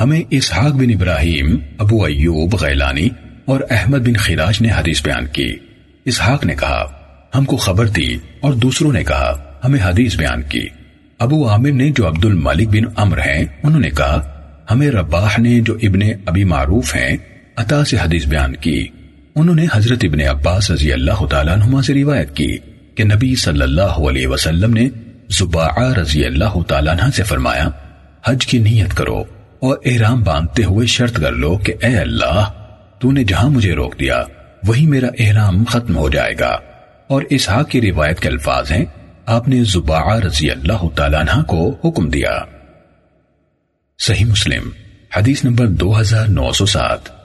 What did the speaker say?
ہمیں اسحاق بن ابراہیم، ابو ایوب، غیلانی اور احمد بن خراج نے حدیث بیان کی۔ اسحاق نے کہا، ہم کو خبر دی اور دوسروں نے کہا، ہمیں حدیث بیان کی۔ ابو عامر نے جو عبد الملک بن عمر ہیں، انہوں نے کہا، ہمیں رباح نے جو ابن ابی معروف ہیں، عطا سے حدیث بیان کی۔ انہوں نے حضرت ابن عباس رضی اللہ تعالیٰ عنہما سے روایت کی کہ نبی صلی اللہ علیہ وسلم نے زباعہ رضی اللہ تعالیٰ عنہ سے فرمایا، حج کی نیت کرو۔ اور احرام باندھتے ہوئے شرط کر لو کہ اے اللہ، تو نے جہاں مجھے روک دیا، وہی میرا احرام ختم ہو جائے گا۔ اور اسحاق کی روایت کے الفاظ ہیں، آپ نے زباعہ رضی اللہ تعالیٰ عنہ کو حکم دیا۔ صحیح مسلم، حدیث نمبر دو ہزار نو سو سات۔